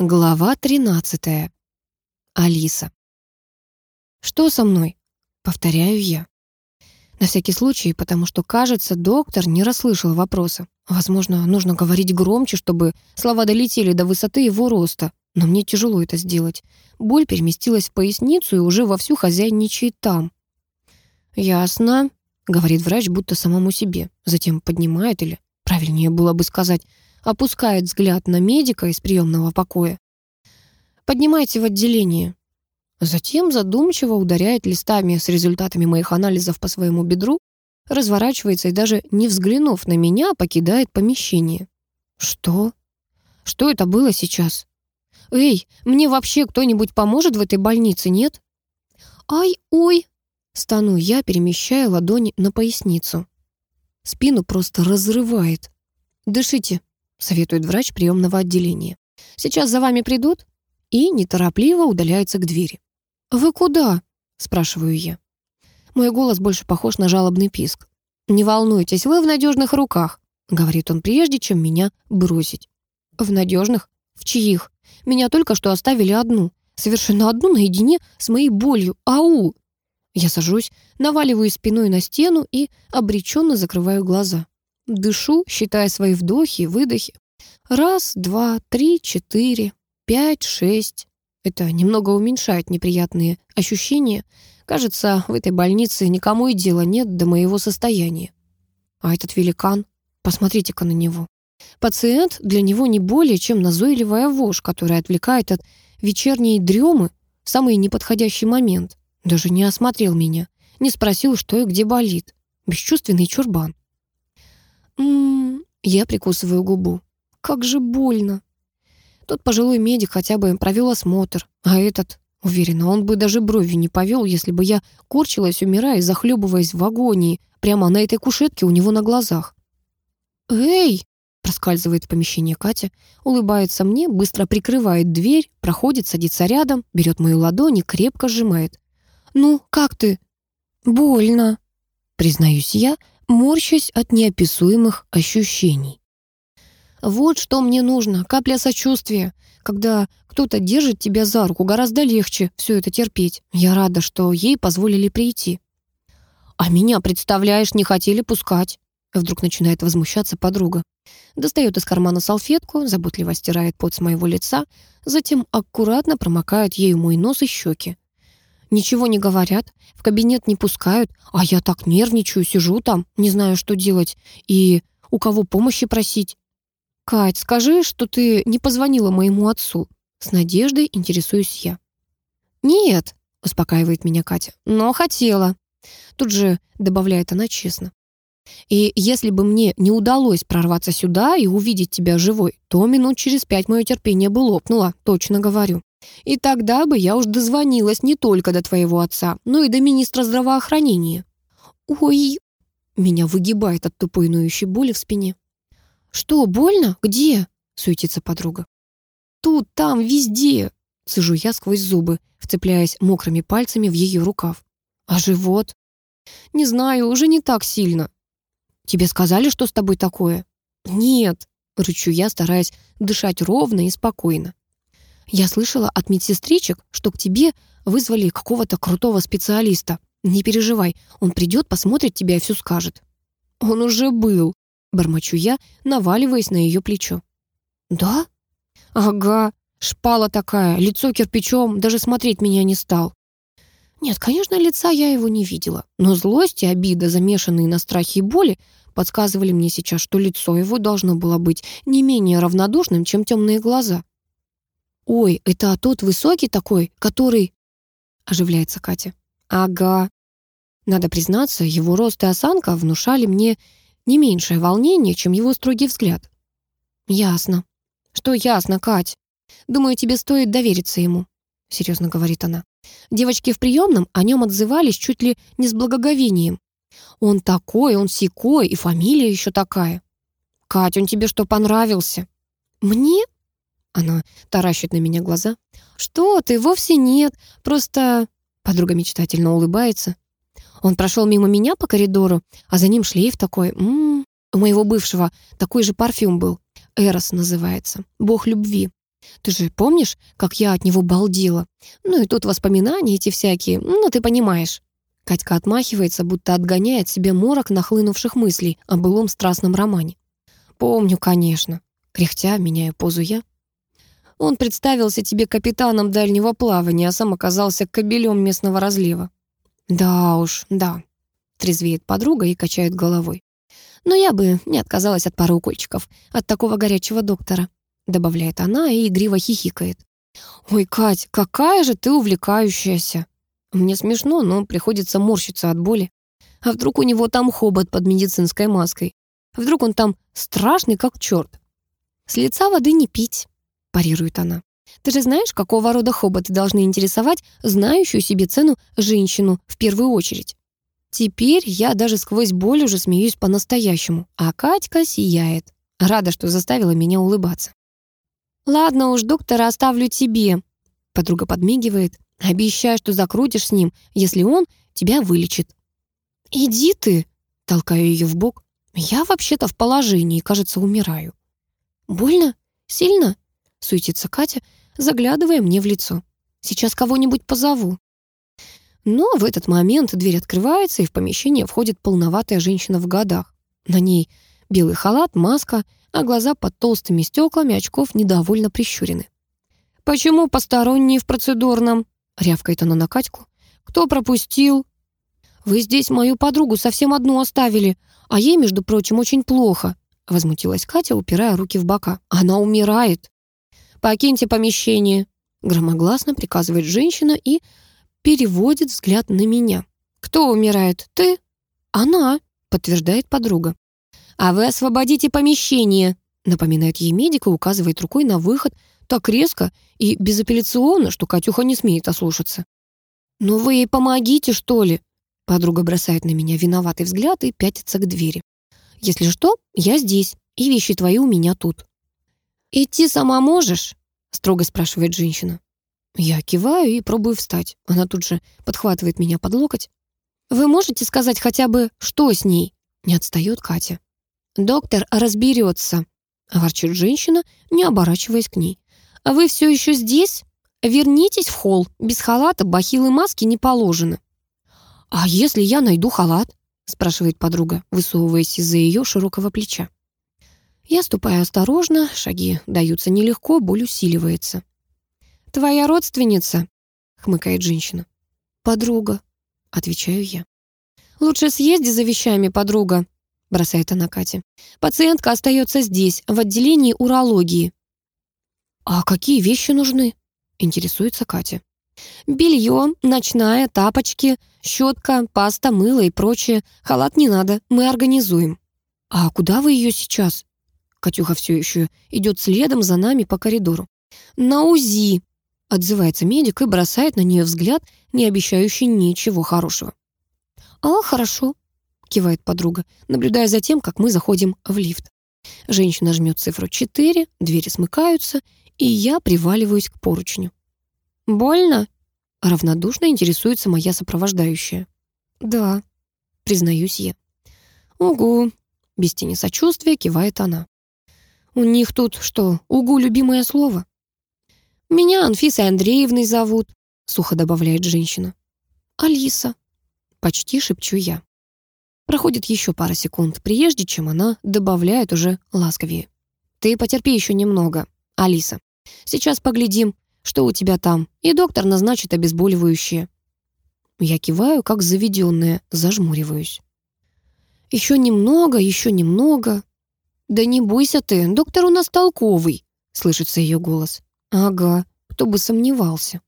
Глава 13. Алиса. «Что со мной?» — повторяю я. На всякий случай, потому что, кажется, доктор не расслышал вопроса. Возможно, нужно говорить громче, чтобы слова долетели до высоты его роста. Но мне тяжело это сделать. Боль переместилась в поясницу и уже вовсю хозяйничает там. «Ясно», — говорит врач, будто самому себе. Затем поднимает или, правильнее было бы сказать, опускает взгляд на медика из приемного покоя. «Поднимайте в отделение». Затем задумчиво ударяет листами с результатами моих анализов по своему бедру, разворачивается и даже не взглянув на меня, покидает помещение. «Что? Что это было сейчас? Эй, мне вообще кто-нибудь поможет в этой больнице, нет?» «Ай, ой!» Стану я, перемещая ладони на поясницу. Спину просто разрывает. «Дышите», советует врач приемного отделения. «Сейчас за вами придут?» И неторопливо удаляется к двери. «Вы куда?» — спрашиваю я. Мой голос больше похож на жалобный писк. «Не волнуйтесь, вы в надежных руках», — говорит он прежде, чем меня бросить. «В надежных? В чьих? Меня только что оставили одну. Совершенно одну наедине с моей болью. Ау!» Я сажусь, наваливаю спиной на стену и обреченно закрываю глаза. Дышу, считая свои вдохи и выдохи. Раз, два, три, четыре, пять, шесть. Это немного уменьшает неприятные ощущения. Кажется, в этой больнице никому и дела нет до моего состояния. А этот великан, посмотрите-ка на него. Пациент для него не более чем назойливая вошь, которая отвлекает от вечерней дремы в самый неподходящий момент. Даже не осмотрел меня, не спросил, что и где болит. Бесчувственный чурбан. М-м, я прикусываю губу. Как же больно. Тот пожилой медик хотя бы провел осмотр, а этот, уверена, он бы даже бровью не повел, если бы я корчилась, умирая, захлебываясь в агонии, прямо на этой кушетке у него на глазах. «Эй!» — проскальзывает в помещение Катя, улыбается мне, быстро прикрывает дверь, проходит, садится рядом, берет мою ладонь и крепко сжимает. «Ну, как ты?» «Больно», — признаюсь я, морщась от неописуемых ощущений. Вот что мне нужно, капля сочувствия. Когда кто-то держит тебя за руку, гораздо легче все это терпеть. Я рада, что ей позволили прийти. А меня, представляешь, не хотели пускать. Вдруг начинает возмущаться подруга. Достает из кармана салфетку, заботливо стирает пот с моего лица, затем аккуратно промокает ею мой нос и щеки. Ничего не говорят, в кабинет не пускают, а я так нервничаю, сижу там, не знаю, что делать и у кого помощи просить. «Кать, скажи, что ты не позвонила моему отцу». С надеждой интересуюсь я. «Нет», — успокаивает меня Катя, — «но хотела». Тут же добавляет она честно. «И если бы мне не удалось прорваться сюда и увидеть тебя живой, то минут через пять мое терпение бы лопнуло, точно говорю. И тогда бы я уж дозвонилась не только до твоего отца, но и до министра здравоохранения». «Ой!» — меня выгибает от тупой ноющей боли в спине. «Что, больно? Где?» — суетится подруга. «Тут, там, везде!» — сижу я сквозь зубы, вцепляясь мокрыми пальцами в ее рукав. «А живот?» «Не знаю, уже не так сильно». «Тебе сказали, что с тобой такое?» «Нет», — рычу я, стараясь дышать ровно и спокойно. «Я слышала от медсестричек, что к тебе вызвали какого-то крутого специалиста. Не переживай, он придет, посмотрит тебя и все скажет». «Он уже был», Бормочу я, наваливаясь на ее плечо. «Да? Ага, шпала такая, лицо кирпичом, даже смотреть меня не стал». Нет, конечно, лица я его не видела, но злость и обида, замешанные на страхе и боли, подсказывали мне сейчас, что лицо его должно было быть не менее равнодушным, чем темные глаза. «Ой, это тот высокий такой, который...» — оживляется Катя. «Ага». Надо признаться, его рост и осанка внушали мне не меньшее волнение, чем его строгий взгляд. «Ясно. Что ясно, Кать? Думаю, тебе стоит довериться ему», — серьезно говорит она. Девочки в приемном о нем отзывались чуть ли не с благоговением. «Он такой, он сякой, и фамилия еще такая». «Кать, он тебе что, понравился?» «Мне?» Она таращит на меня глаза. «Что ты, вовсе нет. Просто...» Подруга мечтательно улыбается. Он прошел мимо меня по коридору, а за ним шлейф такой. М -м -м. У моего бывшего такой же парфюм был. Эрос называется. Бог любви. Ты же помнишь, как я от него балдела? Ну и тут воспоминания эти всякие, ну ты понимаешь». Катька отмахивается, будто отгоняет себе морок нахлынувших мыслей о былом страстном романе. «Помню, конечно». Кряхтя, меняя позу я. Он представился тебе капитаном дальнего плавания, а сам оказался кобелем местного разлива. Да уж, да, трезвеет подруга и качает головой. Но я бы не отказалась от пары укольчиков от такого горячего доктора, добавляет она и игриво хихикает. Ой, Кать, какая же ты увлекающаяся. Мне смешно, но приходится морщиться от боли. А вдруг у него там хобот под медицинской маской? Вдруг он там страшный, как черт? С лица воды не пить, парирует она. Ты же знаешь, какого рода хоботы должны интересовать знающую себе цену женщину в первую очередь? Теперь я даже сквозь боль уже смеюсь по-настоящему, а Катька сияет. Рада, что заставила меня улыбаться. «Ладно уж, доктора оставлю тебе», — подруга подмигивает. «Обещай, что закрутишь с ним, если он тебя вылечит». «Иди ты», — толкаю ее в бок. «Я вообще-то в положении, кажется, умираю». «Больно? Сильно?» — суетится Катя, заглядывая мне в лицо. «Сейчас кого-нибудь позову». Но в этот момент дверь открывается, и в помещение входит полноватая женщина в годах. На ней белый халат, маска, а глаза под толстыми стеклами очков недовольно прищурены. «Почему посторонние в процедурном?» — рявкает она на Катьку. «Кто пропустил?» «Вы здесь мою подругу совсем одну оставили, а ей, между прочим, очень плохо», — возмутилась Катя, упирая руки в бока. «Она умирает». «Покиньте помещение», — громогласно приказывает женщина и переводит взгляд на меня. «Кто умирает? Ты?» «Она», — подтверждает подруга. «А вы освободите помещение», — напоминает ей медик и указывает рукой на выход так резко и безапелляционно, что Катюха не смеет ослушаться. «Ну вы ей помогите, что ли?» Подруга бросает на меня виноватый взгляд и пятится к двери. «Если что, я здесь, и вещи твои у меня тут». «Идти сама можешь?» — строго спрашивает женщина. Я киваю и пробую встать. Она тут же подхватывает меня под локоть. «Вы можете сказать хотя бы, что с ней?» Не отстает Катя. «Доктор разберется», — ворчит женщина, не оборачиваясь к ней. «А вы все еще здесь? Вернитесь в холл. Без халата бахилы маски не положено». «А если я найду халат?» — спрашивает подруга, высовываясь из-за ее широкого плеча. Я ступаю осторожно, шаги даются нелегко, боль усиливается. «Твоя родственница?» — хмыкает женщина. «Подруга», — отвечаю я. «Лучше съезди за вещами, подруга», — бросает она Кате. «Пациентка остается здесь, в отделении урологии». «А какие вещи нужны?» — интересуется Катя. «Белье, ночная, тапочки, щетка, паста, мыло и прочее. Халат не надо, мы организуем». «А куда вы ее сейчас?» Катюха все еще идет следом за нами по коридору. «На УЗИ!» — отзывается медик и бросает на нее взгляд, не обещающий ничего хорошего. «А, хорошо», — кивает подруга, наблюдая за тем, как мы заходим в лифт. Женщина жмет цифру 4, двери смыкаются, и я приваливаюсь к поручню. «Больно?» — равнодушно интересуется моя сопровождающая. «Да», — признаюсь я. «Угу», — без тени сочувствия кивает она. У них тут что, угу любимое слово? Меня Анфисой Андреевной зовут, сухо добавляет женщина. Алиса. Почти шепчу я. Проходит еще пара секунд, прежде чем она добавляет уже ласковее. Ты потерпи еще немного, Алиса. Сейчас поглядим, что у тебя там, и доктор назначит обезболивающее. Я киваю, как заведенная, зажмуриваюсь. Еще немного, еще немного. «Да не бойся ты, доктор у нас толковый», — слышится ее голос. «Ага, кто бы сомневался».